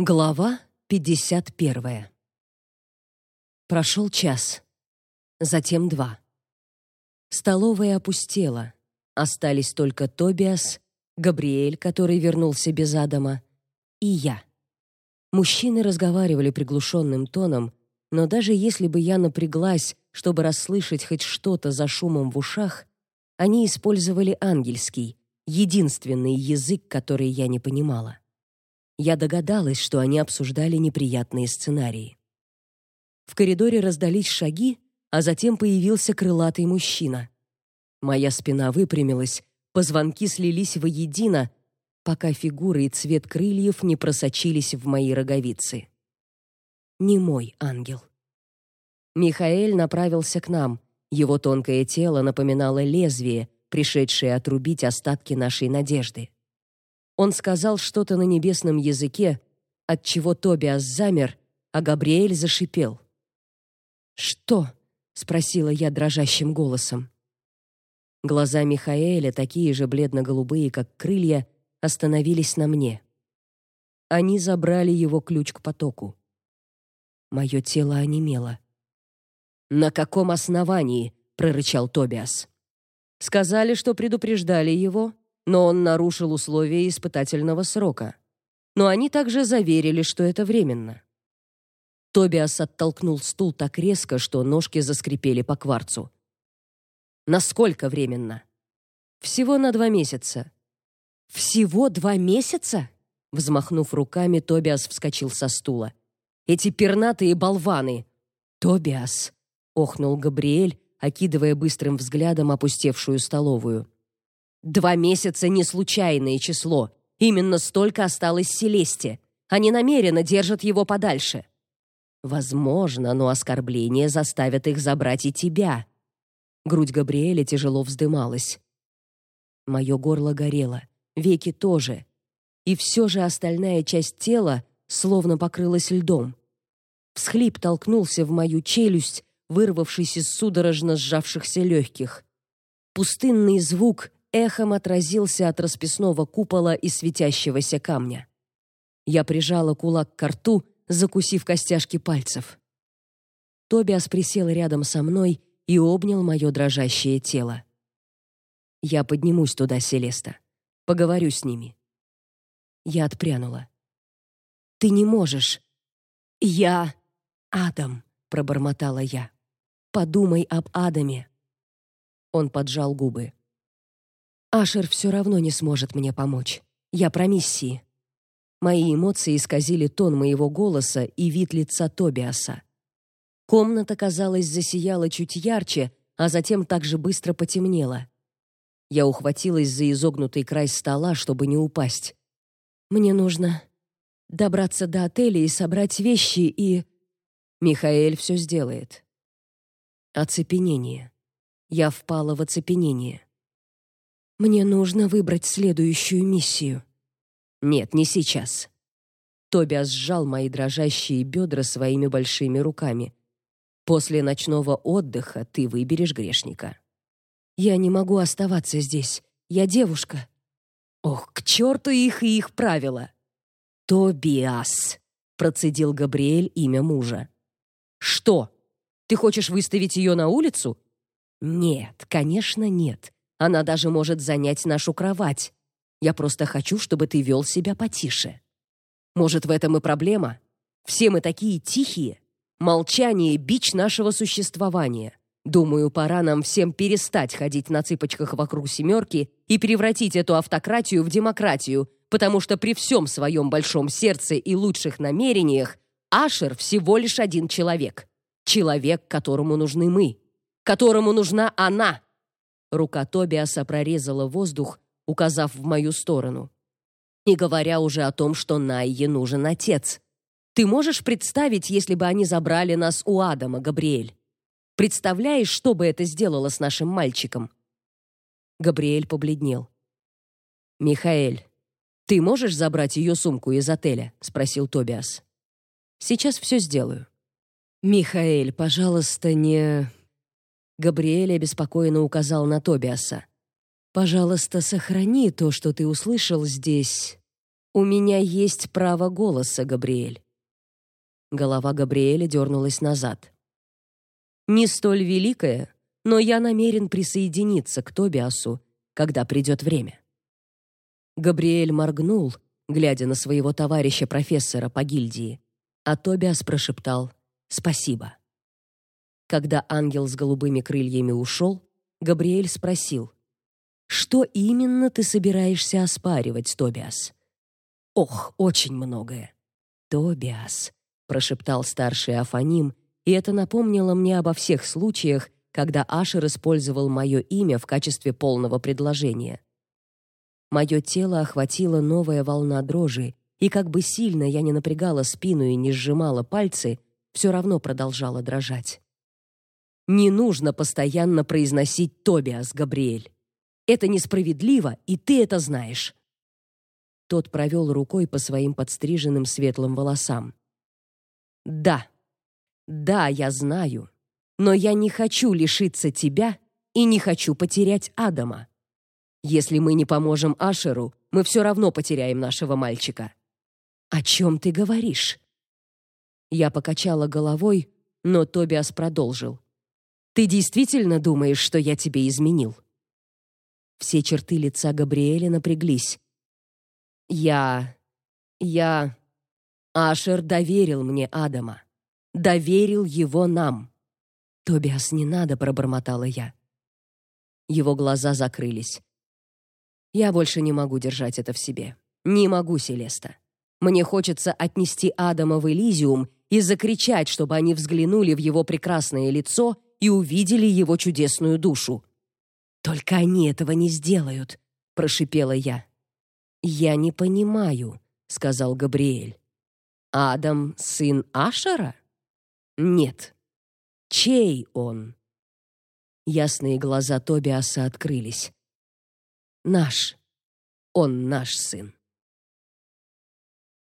Глава 51. Прошел час, затем два. Столовая опустела. Остались только Тобиас, Габриэль, который вернулся без Адама, и я. Мужчины разговаривали приглушенным тоном, но даже если бы я напряглась, чтобы расслышать хоть что-то за шумом в ушах, они использовали ангельский, единственный язык, который я не понимала. Я догадалась, что они обсуждали неприятные сценарии. В коридоре раздались шаги, а затем появился крылатый мужчина. Моя спина выпрямилась, позвонки слились воедино, пока фигура и цвет крыльев не просочились в мои роговицы. Не мой ангел. Михаэль направился к нам. Его тонкое тело напоминало лезвие, пришедшее отрубить остатки нашей надежды. Он сказал что-то на небесном языке, от чего Тобиас замер, а Габриэль зашипел. "Что?" спросила я дрожащим голосом. Глаза Михаэля, такие же бледно-голубые, как крылья, остановились на мне. Они забрали его ключ к потоку. Мое тело онемело. На каком основании? прорычал Тобиас. Сказали, что предупреждали его, но он нарушил условия испытательного срока. Но они также заверили, что это временно. Тобиас оттолкнул стул так резко, что ножки заскрипели по кварцу. Насколько временно? Всего на два месяца. Всего два месяца? Взмахнув руками, Тобиас вскочил со стула. Эти пернатые болваны. Тобиас, охнул Габриэль, окидывая быстрым взглядом опустевшую столовую. Два месяца не случайное число. Именно столько осталось Селесте. Они намеренно держат его подальше. Возможно, но оскорбления заставят их забрать и тебя. Грудь Габриэля тяжело вздымалась. Мое горло горело, веки тоже. И все же остальная часть тела словно покрылась льдом. Всхлип толкнулся в мою челюсть, вырвавшись из судорожно сжавшихся легких. Пустынный звук эхом отразился от расписного купола и светящегося камня. Я прижала кулак к рту, закусив костяшки пальцев. Тобиас присел рядом со мной и обнял мое дрожащее тело. Я поднимусь туда, Селеста. Поговорю с ними. Я отпрянула. Ты не можешь. Я Адам, пробормотала я. Подумай об Адаме. Он поджал губы. Ашер все равно не сможет мне помочь. Я про миссии. Мои эмоции исказили тон моего голоса и вид лица Тобиаса. Комната, казалось, засияла чуть ярче, а затем также быстро потемнела. Я ухватилась за изогнутый край стола, чтобы не упасть. Мне нужно добраться до отеля и собрать вещи и Михаэль все сделает. Оцепенение. Я впала в оцепенение. Мне нужно выбрать следующую миссию. Нет, не сейчас. Тобиас сжал мои дрожащие бедра своими большими руками. После ночного отдыха ты выберешь грешника. Я не могу оставаться здесь. Я девушка. Ох, к черту их и их правила. Тобиас, процедил Габриэль имя мужа. Что? Ты хочешь выставить ее на улицу? Нет, конечно, нет. Она даже может занять нашу кровать. Я просто хочу, чтобы ты вел себя потише. Может, в этом и проблема? Все мы такие тихие. Молчание бич нашего существования. Думаю, пора нам всем перестать ходить на цыпочках вокруг семерки и превратить эту автократию в демократию, потому что при всем своем большом сердце и лучших намерениях Ашер всего лишь один человек. Человек, которому нужны мы, которому нужна она. Рука Тобиаса прорезала воздух, указав в мою сторону. Не говоря уже о том, что Найе нужен отец. Ты можешь представить, если бы они забрали нас у Адама, Габриэль? Представляешь, что бы это сделало с нашим мальчиком? Габриэль побледнел. Михаэль, ты можешь забрать ее сумку из отеля, спросил Тобиас. Сейчас все сделаю. Михаэль, пожалуйста, не Габриэль обеспокоенно указал на Тобиаса. Пожалуйста, сохрани то, что ты услышал здесь, У меня есть право голоса, Габриэль. Голова Габриэля дернулась назад. Не столь великое, но я намерен присоединиться к Тобиасу, когда придет время. Габриэль моргнул, глядя на своего товарища-профессора по гильдии, а Тобиас прошептал «Спасибо». Когда ангел с голубыми крыльями ушел, Габриэль спросил «Что именно ты собираешься оспаривать, Тобиас?» «Ох, очень многое». «Тобиас», — прошептал старший Афаним, и это напомнило мне обо всех случаях, когда Ашер использовал мое имя в качестве полного предложения. Мое тело охватила новая волна дрожи, и как бы сильно я ни напрягала спину и не сжимала пальцы, все равно продолжала дрожать. Не нужно постоянно произносить Тобиас, Габриэль. Это несправедливо, и ты это знаешь. Тот провел рукой по своим подстриженным светлым волосам. Да. Да, я знаю. Но я не хочу лишиться тебя и не хочу потерять Адама. Если мы не поможем Ашеру, мы все равно потеряем нашего мальчика. О чем ты говоришь? Я покачала головой, но Тобиас продолжил. Ты действительно думаешь, что я тебе изменил? Все черты лица Габриэля напряглись. Я я Ашер доверил мне Адама. Доверил его нам. Тобиас, не надо, пробормотала я. Его глаза закрылись. Я больше не могу держать это в себе. Не могу, Селеста. Мне хочется отнести Адама в Элизиум и закричать, чтобы они взглянули в его прекрасное лицо и увидели его чудесную душу. Только они этого не сделают, прошипела я. Я не понимаю, сказал Габриэль. Адам сын Ашера? Нет. Чей он? Ясные глаза Тобиаса открылись. Наш. Он наш сын.